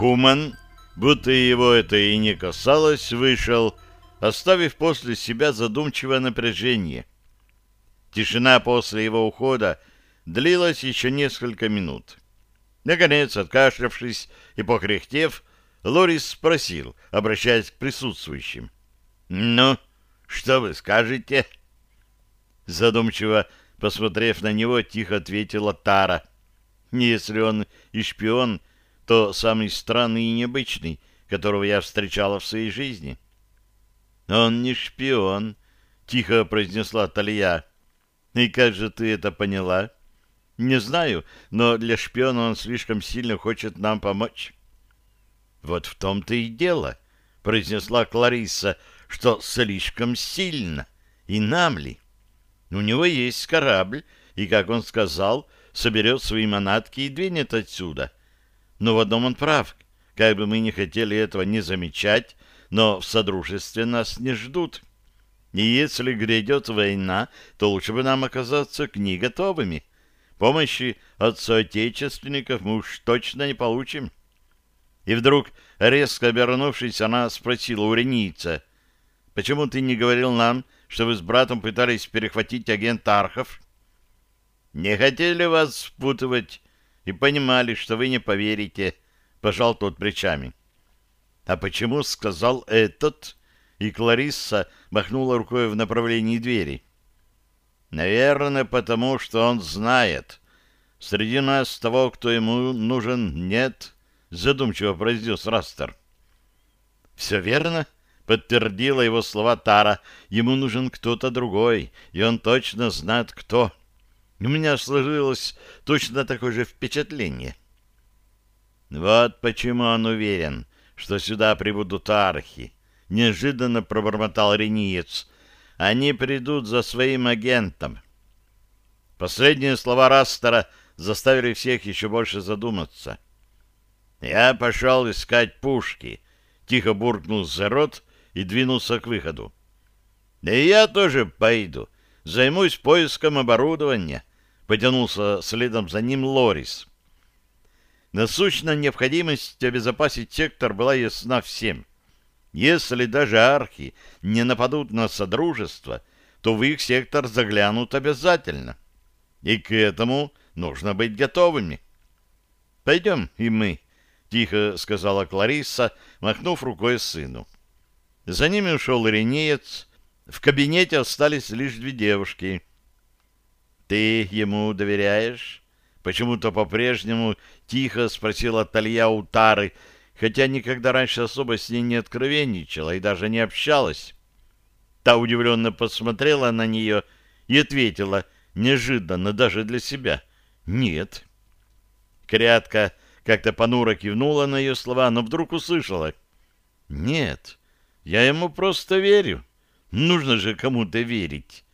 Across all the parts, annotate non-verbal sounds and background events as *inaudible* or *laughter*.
Хуман, будто его это и не касалось, вышел, оставив после себя задумчивое напряжение. Тишина после его ухода длилась еще несколько минут. Наконец, откашлявшись и покряхтев, Лорис спросил, обращаясь к присутствующим. «Ну, что вы скажете?» Задумчиво посмотрев на него, тихо ответила Тара. «Если он и шпион, то самый странный и необычный, которого я встречала в своей жизни». «Он не шпион», — тихо произнесла Талия. «И как же ты это поняла?» «Не знаю, но для шпиона он слишком сильно хочет нам помочь». «Вот в том-то и дело», — произнесла Кларисса, — «что слишком сильно. И нам ли?» У него есть корабль, и, как он сказал, соберет свои манатки и двинет отсюда. Но в одном он прав. Как бы мы ни хотели этого не замечать, но в Содружестве нас не ждут. И если грядет война, то лучше бы нам оказаться к ней готовыми. Помощи от соотечественников мы уж точно не получим. И вдруг, резко обернувшись, она спросила у ренийца, «Почему ты не говорил нам, что вы с братом пытались перехватить агента Архов. Не хотели вас спутывать и понимали, что вы не поверите, — пожал тот плечами. — А почему сказал этот? И Кларисса махнула рукой в направлении двери. — Наверное, потому что он знает. Среди нас того, кто ему нужен, нет, — задумчиво произнес Растер. — Все верно, — Подтвердила его слова Тара. Ему нужен кто-то другой, и он точно знает, кто. У меня сложилось точно такое же впечатление. Вот почему он уверен, что сюда прибудут архи. Неожиданно пробормотал Рениец. Они придут за своим агентом. Последние слова Растера заставили всех еще больше задуматься. Я пошел искать пушки. Тихо буркнул Зерот и двинулся к выходу. «Да и я тоже пойду. Займусь поиском оборудования», — потянулся следом за ним Лорис. Насущная необходимость обезопасить сектор была ясна всем. Если даже архи не нападут на Содружество, то в их сектор заглянут обязательно. И к этому нужно быть готовыми. «Пойдем и мы», — тихо сказала Кларисса, махнув рукой сыну. За ними ушел Иринеец. В кабинете остались лишь две девушки. «Ты ему доверяешь?» Почему-то по-прежнему тихо спросила Талья у Тары, хотя никогда раньше особо с ней не откровенничала и даже не общалась. Та удивленно посмотрела на нее и ответила, неожиданно даже для себя, «Нет». Крятка как-то понуро кивнула на ее слова, но вдруг услышала, «Нет». Я ему просто верю. Нужно же кому-то верить.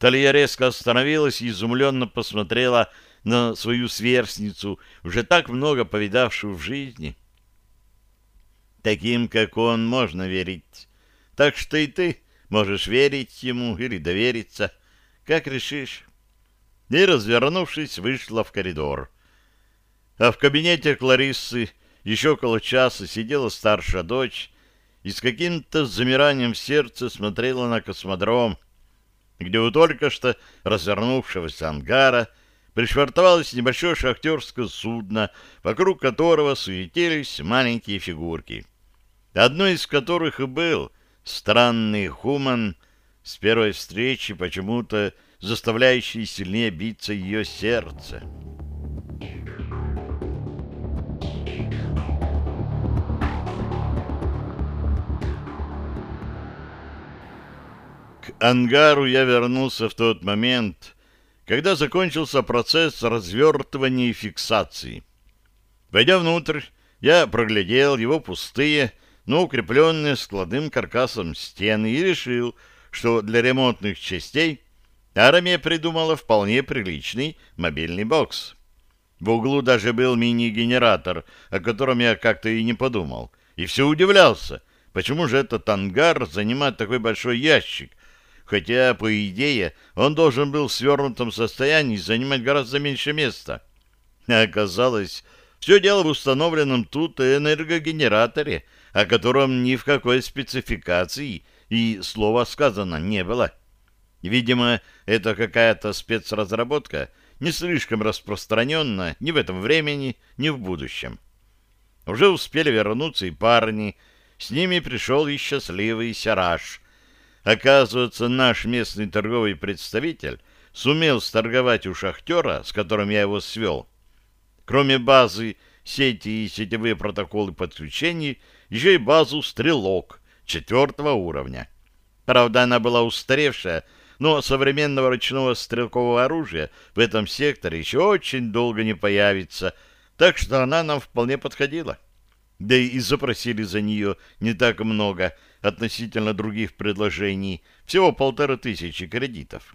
Талия резко остановилась и изумленно посмотрела на свою сверстницу, уже так много повидавшую в жизни. Таким, как он, можно верить. Так что и ты можешь верить ему или довериться, как решишь. И, развернувшись, вышла в коридор. А в кабинете Клариссы еще около часа сидела старшая дочь и с каким-то замиранием в сердце смотрела на космодром, где у только что развернувшегося ангара пришвартовалось небольшое шахтерское судно, вокруг которого суетились маленькие фигурки. Одной из которых и был странный хуман с первой встречи, почему-то заставляющий сильнее биться ее сердце. Ангару я вернулся в тот момент, когда закончился процесс развертывания и фиксации. Войдя внутрь, я проглядел его пустые, но укрепленные складным каркасом стены и решил, что для ремонтных частей армия придумала вполне приличный мобильный бокс. В углу даже был мини-генератор, о котором я как-то и не подумал, и все удивлялся, почему же этот ангар занимает такой большой ящик, хотя, по идее, он должен был в свернутом состоянии занимать гораздо меньше места. А оказалось, Все дело в установленном тут энергогенераторе, о котором ни в какой спецификации и слова сказано не было. Видимо, это какая-то спецразработка, не слишком распространенная ни в этом времени, ни в будущем. Уже успели вернуться и парни, с ними пришел и счастливый Сяраш. Оказывается, наш местный торговый представитель сумел сторговать у шахтера, с которым я его свел. Кроме базы, сети и сетевые протоколы подключений, еще и базу «Стрелок» четвертого уровня. Правда, она была устаревшая, но современного ручного стрелкового оружия в этом секторе еще очень долго не появится, так что она нам вполне подходила. Да и запросили за нее не так много относительно других предложений, всего полторы тысячи кредитов.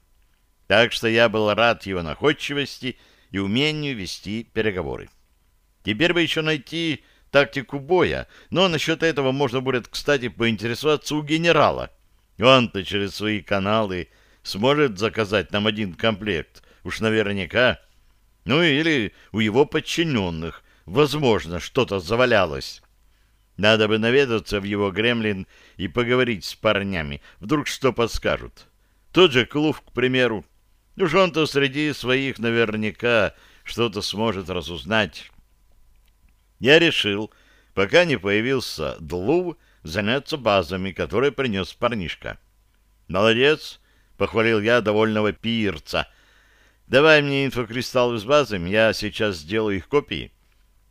Так что я был рад его находчивости и умению вести переговоры. Теперь бы еще найти тактику боя, но насчет этого можно будет, кстати, поинтересоваться у генерала. Он-то через свои каналы сможет заказать нам один комплект, уж наверняка. Ну или у его подчиненных, возможно, что-то завалялось. Надо бы наведаться в его гремлин и поговорить с парнями, вдруг что подскажут. Тот же Клув, к примеру. Уж он-то среди своих наверняка что-то сможет разузнать. Я решил, пока не появился Длув, заняться базами, которые принес парнишка. «Молодец!» — похвалил я довольного пирца. «Давай мне инфокристаллы с базами, я сейчас сделаю их копии,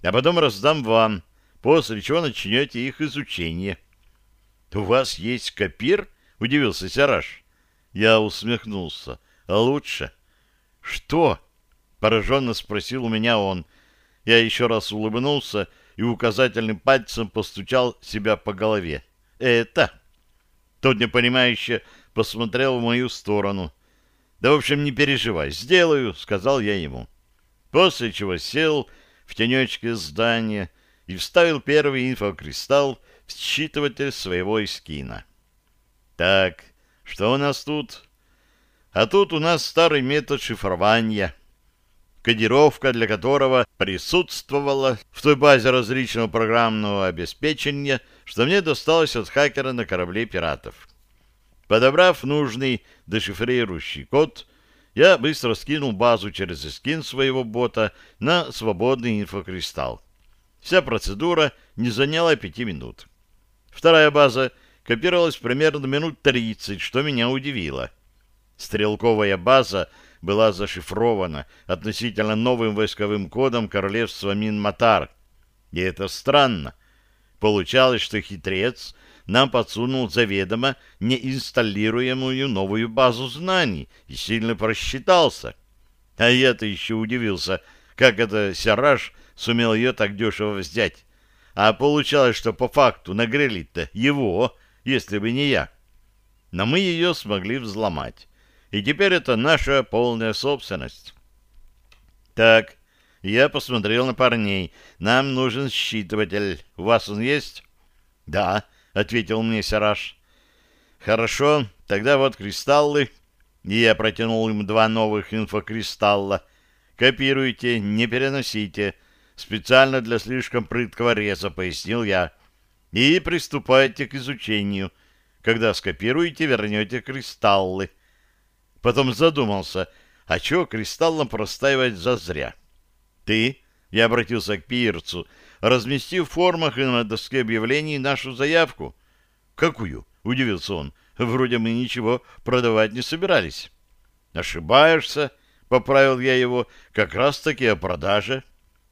а потом раздам вам, после чего начнете их изучение». «У вас есть копир?» — удивился Сяраш. Я усмехнулся. «А лучше?» «Что?» — пораженно спросил у меня он. Я еще раз улыбнулся и указательным пальцем постучал себя по голове. «Это?» Тот непонимающе посмотрел в мою сторону. «Да, в общем, не переживай, сделаю», — сказал я ему. После чего сел в тенечке здания и вставил первый инфокристалл в считыватель своего эскина. «Так, что у нас тут?» «А тут у нас старый метод шифрования» кодировка для которого присутствовала в той базе различного программного обеспечения, что мне досталось от хакера на корабле пиратов. Подобрав нужный дешифрирующий код, я быстро скинул базу через скин своего бота на свободный инфокристалл. Вся процедура не заняла пяти минут. Вторая база копировалась примерно минут 30, что меня удивило. Стрелковая база была зашифрована относительно новым войсковым кодом королевства Минматар. И это странно. Получалось, что хитрец нам подсунул заведомо неинсталируемую новую базу знаний и сильно просчитался. А я-то еще удивился, как это Сяраж сумел ее так дешево взять. А получалось, что по факту нагрели-то его, если бы не я. Но мы ее смогли взломать. И теперь это наша полная собственность. Так, я посмотрел на парней. Нам нужен считыватель. У вас он есть? Да, — ответил мне Сараш. «Хорошо, тогда вот кристаллы». И я протянул им два новых инфокристалла. «Копируйте, не переносите. Специально для слишком прыткого реза», — пояснил я. «И приступайте к изучению. Когда скопируете, вернете кристаллы». Потом задумался, а чего кристаллом простаивать зазря? «Ты?» — я обратился к пирцу — разместив в формах и на доске объявлений нашу заявку. «Какую?» — удивился он. «Вроде мы ничего продавать не собирались». «Ошибаешься», — поправил я его, — «как раз-таки о продаже.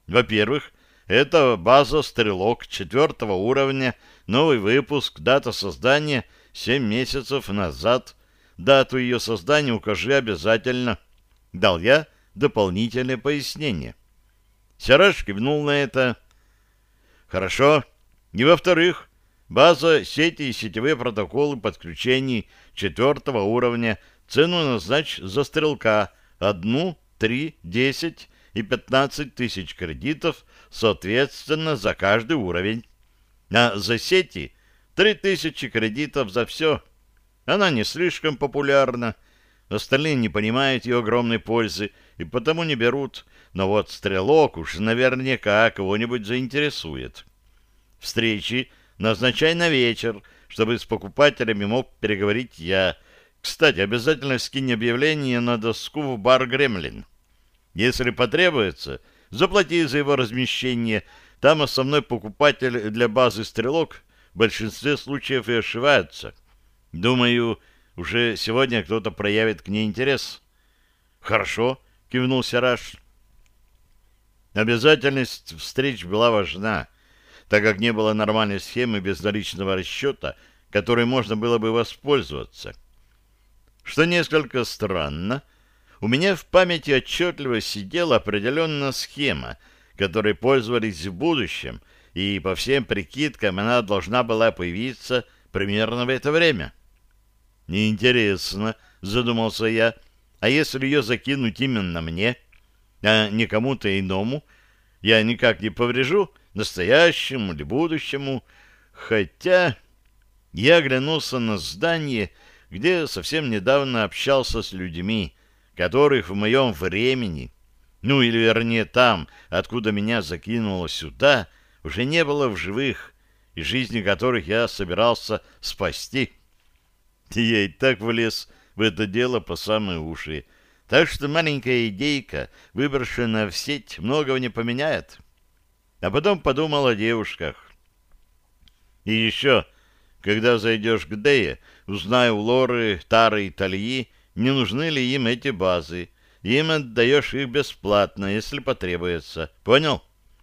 Во-первых, это база «Стрелок» четвертого уровня, новый выпуск, дата создания семь месяцев назад. Дату ее создания укажи обязательно». Дал я дополнительное пояснение. Сяраш кивнул на это, Хорошо. И во-вторых, база сети и сетевые протоколы подключений четвертого уровня. Цену назначь за стрелка. Одну, три, десять и пятнадцать тысяч кредитов, соответственно, за каждый уровень. А за сети три тысячи кредитов за все. Она не слишком популярна. Остальные не понимают ее огромной пользы и потому не берут, но вот стрелок уж наверняка кого-нибудь заинтересует. Встречи назначай на вечер, чтобы с покупателями мог переговорить я. Кстати, обязательно скинь объявление на доску в бар «Гремлин». Если потребуется, заплати за его размещение. Там основной покупатель для базы «Стрелок» в большинстве случаев и ошивается. Думаю, уже сегодня кто-то проявит к ней интерес. Хорошо, кивнул Сираж. Обязательность встреч была важна, так как не было нормальной схемы безналичного расчета, которой можно было бы воспользоваться. Что несколько странно, у меня в памяти отчетливо сидела определенная схема, которой пользовались в будущем, и по всем прикидкам она должна была появиться примерно в это время. «Неинтересно», — задумался я, — «а если ее закинуть именно мне, а не кому-то иному, я никак не поврежу настоящему или будущему, хотя...» Я оглянулся на здание, где совсем недавно общался с людьми, которых в моем времени, ну или вернее там, откуда меня закинуло сюда, уже не было в живых, и жизни которых я собирался спасти. *laughs* Я и так влез в это дело по самые уши. Так что маленькая идейка, выброшенная в сеть, многого не поменяет. А потом подумал о девушках. И еще, когда зайдешь к Дее, узнай у Лоры, Тары и Тальи, не нужны ли им эти базы. Им отдаешь их бесплатно, если потребуется. Понял?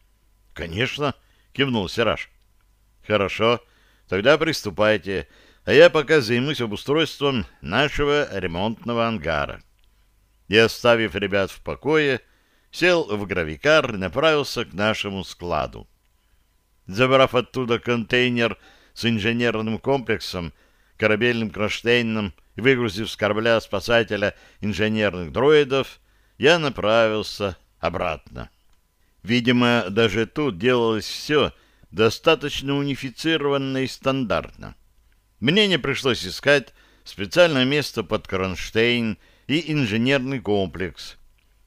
— Конечно, — кивнул Сираж. — Хорошо, тогда приступайте а я пока займусь обустройством нашего ремонтного ангара. И, оставив ребят в покое, сел в гравикар и направился к нашему складу. Забрав оттуда контейнер с инженерным комплексом, корабельным кронштейном и выгрузив с корабля спасателя инженерных дроидов, я направился обратно. Видимо, даже тут делалось все достаточно унифицированно и стандартно. Мне не пришлось искать специальное место под кронштейн и инженерный комплекс.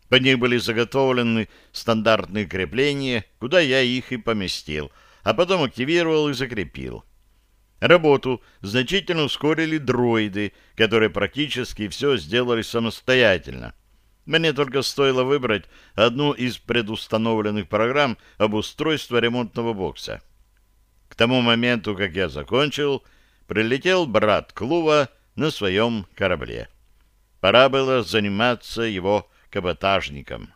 Под них были заготовлены стандартные крепления, куда я их и поместил, а потом активировал и закрепил. Работу значительно ускорили дроиды, которые практически все сделали самостоятельно. Мне только стоило выбрать одну из предустановленных программ обустройства ремонтного бокса. К тому моменту, как я закончил, прилетел брат Клува на своем корабле. Пора было заниматься его каботажником.